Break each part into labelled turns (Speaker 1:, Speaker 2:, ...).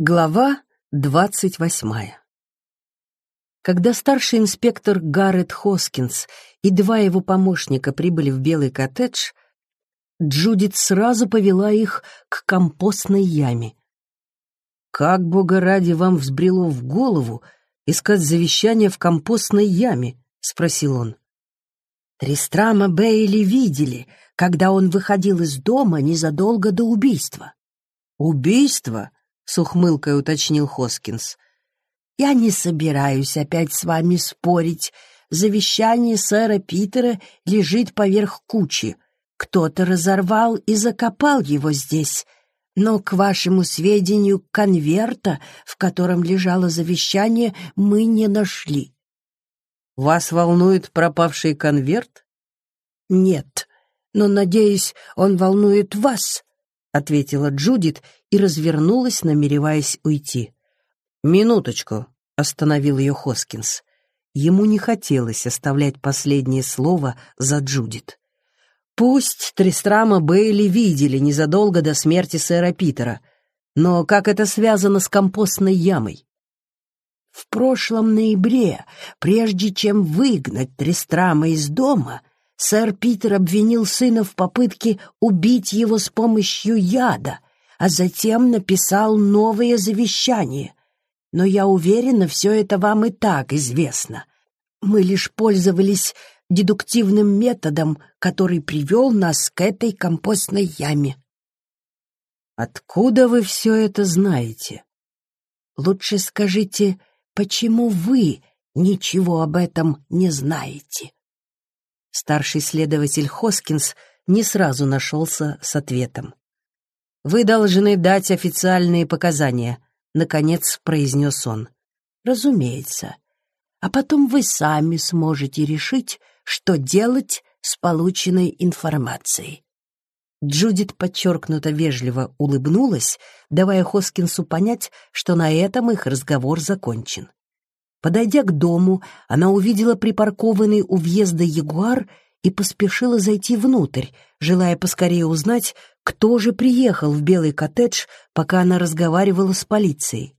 Speaker 1: Глава двадцать восьмая Когда старший инспектор Гаррет Хоскинс и два его помощника прибыли в белый коттедж, Джудит сразу повела их к компостной яме. «Как, бога ради, вам взбрело в голову искать завещание в компостной яме?» — спросил он.
Speaker 2: Тристрама Бейли видели, когда он выходил из дома незадолго до убийства.
Speaker 1: «Убийство?» — с ухмылкой уточнил Хоскинс.
Speaker 2: «Я не собираюсь опять с вами спорить. Завещание сэра Питера лежит поверх кучи. Кто-то разорвал и закопал его здесь. Но, к вашему сведению, конверта, в котором лежало завещание, мы не нашли».
Speaker 1: «Вас волнует пропавший конверт?»
Speaker 2: «Нет, но, надеюсь, он волнует вас», — ответила Джудит и развернулась, намереваясь уйти.
Speaker 1: «Минуточку», — остановил ее Хоскинс. Ему не хотелось оставлять последнее слово за Джудит. Пусть Тристрама Бейли видели незадолго до смерти сэра Питера, но как это связано с компостной ямой?
Speaker 2: В прошлом ноябре, прежде чем выгнать Тристрама из дома, сэр Питер обвинил сына в попытке убить его с помощью яда, а затем написал новое завещание. Но я уверена, все это вам и так известно. Мы лишь пользовались дедуктивным методом, который привел нас к этой компостной яме.
Speaker 1: Откуда вы все это знаете?
Speaker 2: Лучше скажите, почему вы ничего об этом не знаете?
Speaker 1: Старший следователь Хоскинс не сразу нашелся с ответом. «Вы должны дать официальные показания», — наконец произнес он.
Speaker 2: «Разумеется. А потом вы сами сможете решить, что делать с полученной информацией».
Speaker 1: Джудит подчеркнуто вежливо улыбнулась, давая Хоскинсу понять, что на этом их разговор закончен. Подойдя к дому, она увидела припаркованный у въезда ягуар и поспешила зайти внутрь, желая поскорее узнать, кто же приехал в белый коттедж, пока она разговаривала с полицией.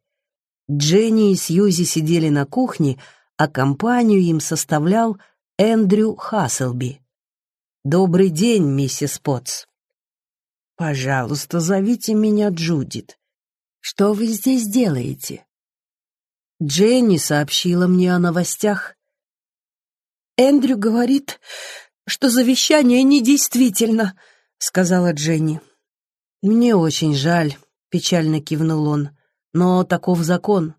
Speaker 1: Дженни и Сьюзи сидели на кухне, а компанию им составлял Эндрю Хасселби. «Добрый день, миссис Потс».
Speaker 2: «Пожалуйста, зовите меня Джудит. Что вы здесь делаете?»
Speaker 1: Дженни сообщила мне о новостях.
Speaker 3: Эндрю говорит, что завещание недействительно, сказала Дженни.
Speaker 1: Мне очень жаль, печально кивнул он, но таков закон.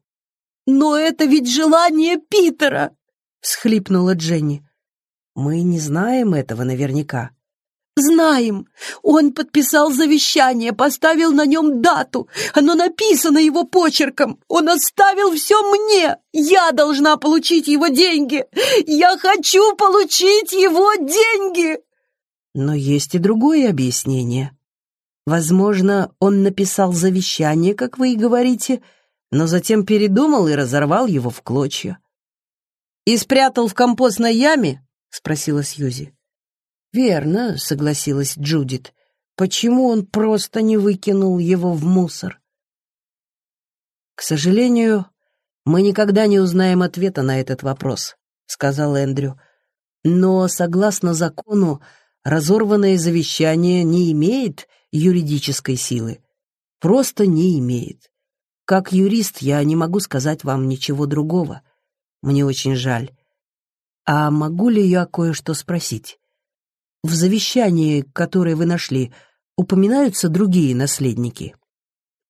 Speaker 3: Но это ведь желание Питера, всхлипнула Дженни.
Speaker 1: Мы не знаем этого наверняка.
Speaker 3: Знаем. Он подписал завещание, поставил на нем дату. Оно написано его почерком. Он оставил все мне. Я должна получить его деньги. Я хочу получить его деньги.
Speaker 1: Но есть и другое объяснение. Возможно, он написал завещание, как вы и говорите, но затем передумал и разорвал его в клочья. «И спрятал в компостной яме?» — спросила Сьюзи.
Speaker 2: «Верно», — согласилась Джудит. «Почему он просто не выкинул его в мусор?»
Speaker 1: «К сожалению, мы никогда не узнаем ответа на этот вопрос», — сказал Эндрю. «Но, согласно закону, разорванное завещание не имеет юридической силы. Просто не имеет. Как юрист я не могу сказать вам ничего другого. Мне очень жаль. А могу ли я кое-что спросить? В завещании, которое вы нашли, упоминаются другие наследники?»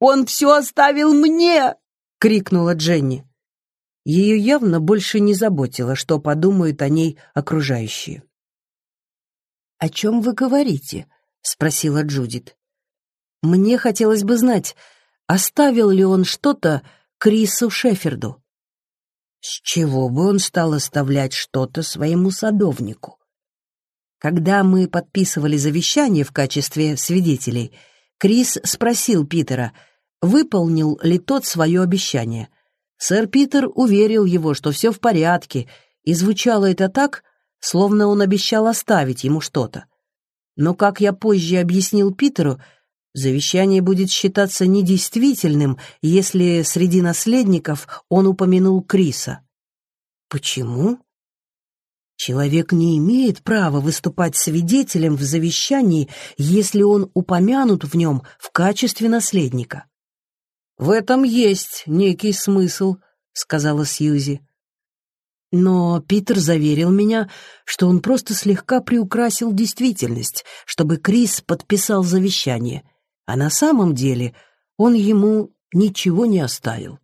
Speaker 3: «Он все оставил мне!» — крикнула Дженни.
Speaker 1: Ее явно больше не заботило, что подумают о ней окружающие.
Speaker 2: «О чем вы говорите?» — спросила Джудит.
Speaker 1: «Мне хотелось бы знать, оставил ли он что-то Крису Шеферду?»
Speaker 2: «С чего бы он стал оставлять что-то своему садовнику?»
Speaker 1: Когда мы подписывали завещание в качестве свидетелей, Крис спросил Питера, выполнил ли тот свое обещание. Сэр Питер уверил его, что все в порядке, и звучало это так, словно он обещал оставить ему что-то. Но, как я позже объяснил Питеру, Завещание будет считаться недействительным, если среди наследников он упомянул Криса. Почему? Человек не имеет права выступать свидетелем в завещании, если он упомянут в нем в качестве наследника. «В этом есть некий смысл», — сказала Сьюзи. Но Питер заверил меня, что он просто слегка приукрасил действительность, чтобы Крис подписал завещание, а на самом деле он ему ничего не оставил.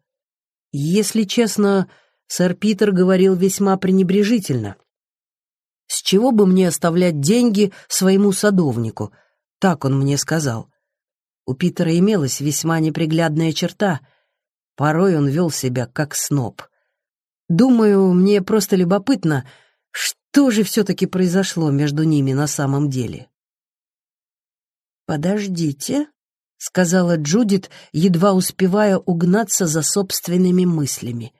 Speaker 1: Если честно, сэр Питер говорил весьма пренебрежительно. «С чего бы мне оставлять деньги своему садовнику?» Так он мне сказал. У Питера имелась весьма неприглядная черта. Порой он вел себя как сноб. Думаю, мне просто любопытно, что же все-таки произошло между ними на самом деле.
Speaker 2: «Подождите», — сказала Джудит, едва успевая угнаться за собственными мыслями.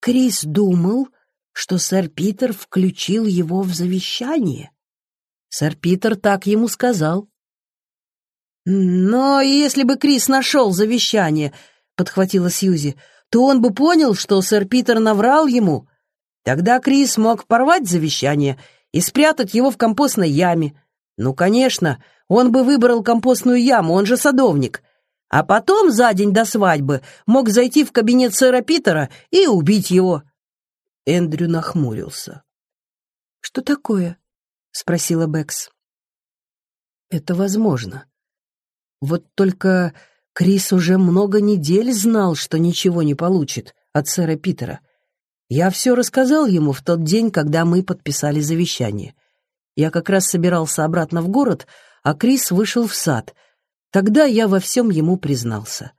Speaker 2: «Крис думал, что сэр Питер включил его в завещание».
Speaker 1: Сэр Питер так ему сказал. «Но если бы Крис нашел завещание», — подхватила Сьюзи, — то он бы понял, что сэр Питер наврал ему. Тогда Крис мог порвать завещание и спрятать его в компостной яме. Ну, конечно, он бы выбрал компостную яму, он же садовник. А потом, за день до свадьбы, мог зайти в кабинет сэра Питера и убить его. Эндрю нахмурился.
Speaker 3: «Что такое?» — спросила Бэкс.
Speaker 1: «Это возможно. Вот только Крис уже много недель знал, что ничего не получит от сэра Питера. Я все рассказал ему в тот день, когда мы подписали завещание. Я как раз собирался обратно в город, а Крис вышел в сад. Тогда я во всем ему признался.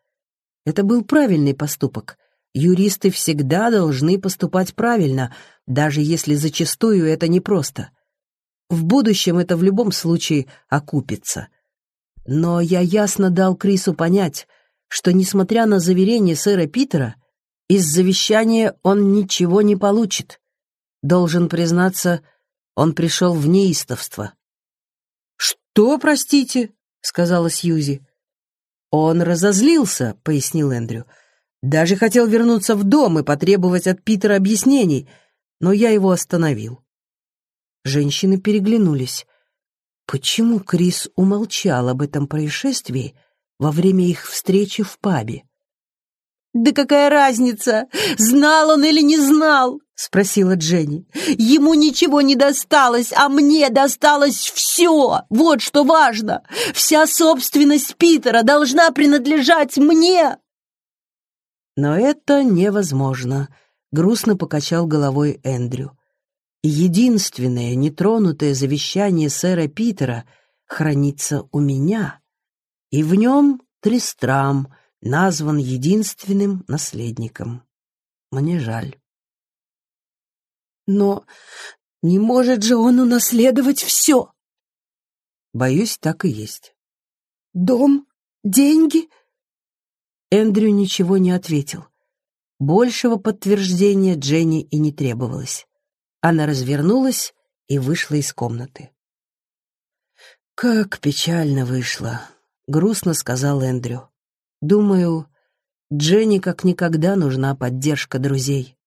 Speaker 1: Это был правильный поступок. Юристы всегда должны поступать правильно, даже если зачастую это непросто. В будущем это в любом случае окупится. Но я ясно дал Крису понять, что, несмотря на заверение сэра Питера, из завещания он ничего не получит. Должен признаться, он пришел в неистовство. «Что, простите?» — сказала Сьюзи. «Он разозлился», — пояснил Эндрю. «Даже хотел вернуться в дом и потребовать от Питера объяснений, но я его остановил». Женщины переглянулись. Почему Крис умолчал об этом происшествии во время их встречи в пабе?
Speaker 3: «Да какая разница, знал он или не знал?» — спросила Дженни. «Ему ничего не досталось, а мне досталось все. Вот что важно. Вся собственность Питера должна принадлежать мне».
Speaker 1: «Но это невозможно», — грустно покачал головой Эндрю единственное нетронутое завещание сэра Питера хранится у меня, и в нем Тристрам назван единственным наследником. Мне жаль.
Speaker 3: Но не может же он унаследовать все.
Speaker 1: Боюсь, так и есть.
Speaker 3: Дом? Деньги?
Speaker 1: Эндрю ничего не ответил. Большего подтверждения Дженни и не требовалось. Она развернулась и вышла из комнаты. «Как печально вышло», — грустно сказал Эндрю. «Думаю, Дженни как никогда нужна поддержка друзей».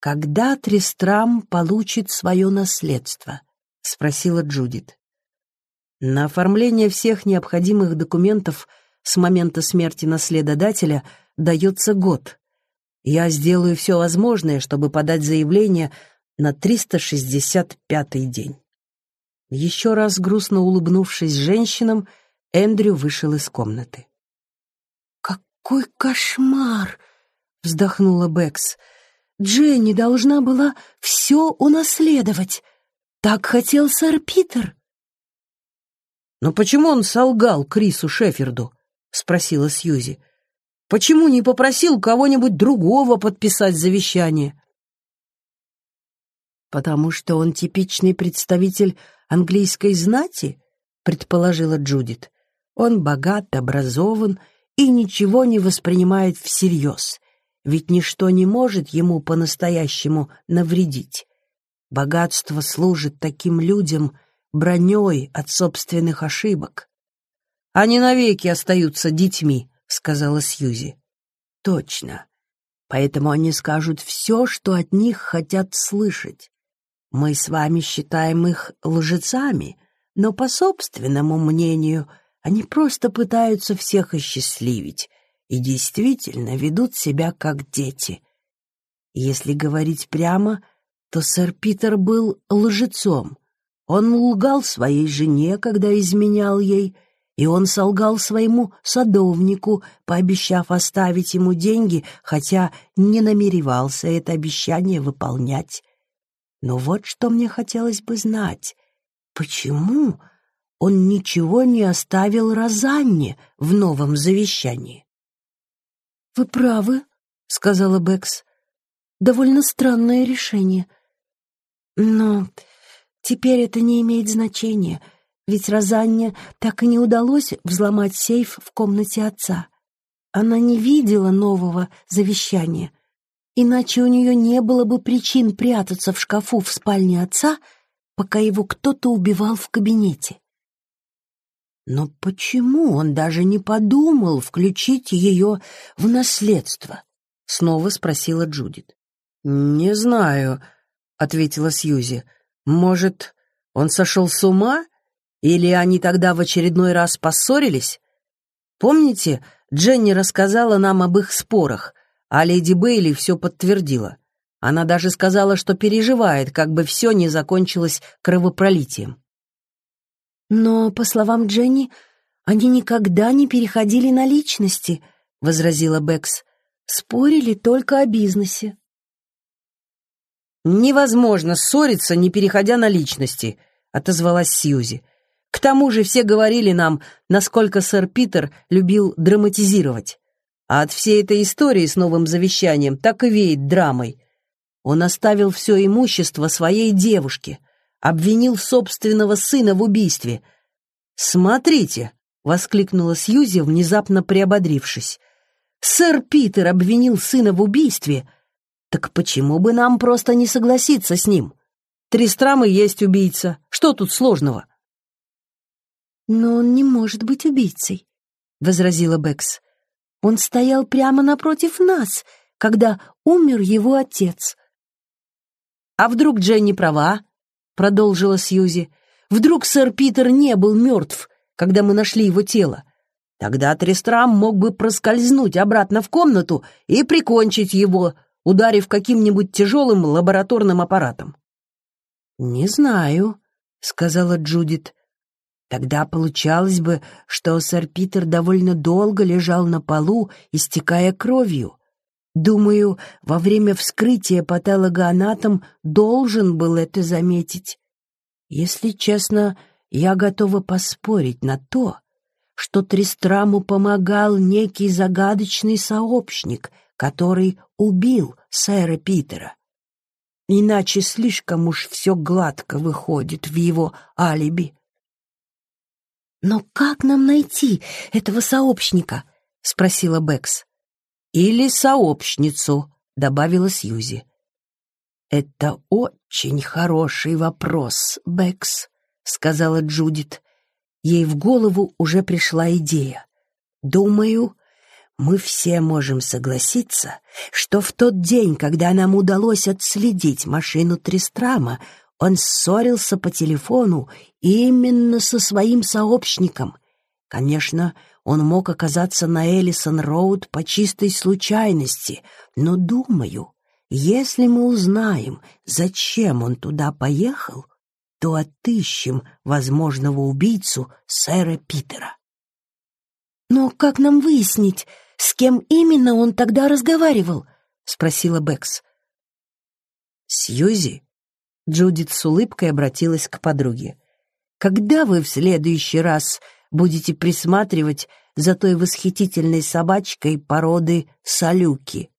Speaker 2: «Когда Тристрам получит свое наследство?» — спросила Джудит.
Speaker 1: «На оформление всех необходимых документов с момента смерти наследодателя дается год», я сделаю все возможное, чтобы подать заявление на 365-й день. Еще раз грустно улыбнувшись женщинам, Эндрю вышел из комнаты.
Speaker 3: «Какой кошмар!» — вздохнула Бэкс. «Дженни должна была все унаследовать. Так хотел сэр Питер».
Speaker 1: «Но почему он солгал Крису Шеферду?» — спросила Сьюзи. Почему не попросил кого-нибудь другого подписать завещание?
Speaker 2: Потому что он типичный представитель английской знати, предположила Джудит. Он богат, образован и ничего не воспринимает всерьез, ведь ничто не может ему по-настоящему навредить. Богатство служит таким людям броней от собственных ошибок.
Speaker 1: Они навеки остаются детьми, сказала Сьюзи.
Speaker 2: Точно. Поэтому они скажут все, что от них хотят слышать. Мы с вами считаем их лжецами, но по собственному мнению они просто пытаются всех осчастливить и действительно ведут себя как дети. Если говорить прямо, то сэр Питер был лжецом. Он лгал своей жене, когда изменял ей, и он солгал своему садовнику, пообещав оставить ему деньги, хотя не намеревался это обещание выполнять. Но вот что мне хотелось бы знать. Почему он ничего не оставил Розанне в новом завещании?
Speaker 3: «Вы правы», — сказала Бэкс. «Довольно странное решение. Но теперь это не имеет значения, ведь Розанне так и не удалось взломать сейф в комнате отца. Она не видела нового завещания, иначе у нее не было бы причин прятаться в шкафу в спальне отца, пока его кто-то убивал в кабинете.
Speaker 2: Но почему он даже не подумал включить ее в наследство? Снова спросила Джудит.
Speaker 1: Не знаю, ответила Сьюзи. Может, он сошел с ума? Или они тогда в очередной раз поссорились? Помните, Дженни рассказала нам об их спорах, а леди Бейли все подтвердила. Она даже сказала, что переживает, как бы все не закончилось кровопролитием.
Speaker 3: «Но, по словам Дженни, они никогда не переходили на личности», — возразила Бэкс. «Спорили только о бизнесе».
Speaker 1: «Невозможно ссориться, не переходя на личности», — отозвалась Сьюзи. «К тому же все говорили нам, насколько сэр Питер любил драматизировать. А от всей этой истории с новым завещанием так и веет драмой. Он оставил все имущество своей девушке — обвинил собственного сына в убийстве. «Смотрите!» — воскликнула Сьюзи, внезапно приободрившись. «Сэр Питер обвинил сына в убийстве. Так почему бы нам просто не согласиться с ним? Тристрамы есть убийца. Что тут сложного?»
Speaker 3: «Но он не может быть убийцей», — возразила Бэкс. «Он стоял прямо напротив нас, когда умер его отец».
Speaker 1: «А вдруг Дженни права?» — продолжила Сьюзи. «Вдруг сэр Питер не был мертв, когда мы нашли его тело? Тогда Трестрам мог бы проскользнуть обратно в комнату и прикончить его, ударив каким-нибудь тяжелым лабораторным аппаратом».
Speaker 2: «Не знаю», — сказала Джудит. «Тогда получалось бы, что сэр Питер довольно долго лежал на полу, истекая кровью». Думаю, во время вскрытия патологоанатом должен был это заметить. Если честно, я готова поспорить на то, что Тристраму помогал некий загадочный сообщник, который убил сэра Питера. Иначе слишком уж все гладко выходит в его алиби.
Speaker 3: «Но как нам найти этого сообщника?» — спросила Бэкс.
Speaker 1: «Или сообщницу», — добавила Сьюзи.
Speaker 2: «Это очень хороший вопрос, Бэкс», — сказала Джудит. Ей в голову уже пришла идея. «Думаю, мы все можем согласиться, что в тот день, когда нам удалось отследить машину Тристрама, он ссорился по телефону именно со своим сообщником. Конечно, он мог оказаться на Эллисон-Роуд по чистой случайности, но, думаю, если мы узнаем, зачем он туда поехал, то отыщем возможного убийцу сэра Питера.
Speaker 3: «Но как нам выяснить, с кем именно он тогда разговаривал?» — спросила Бэкс.
Speaker 1: «Сьюзи?» — Джудит с улыбкой обратилась к подруге. «Когда вы в следующий раз будете присматривать за той восхитительной собачкой породы салюки.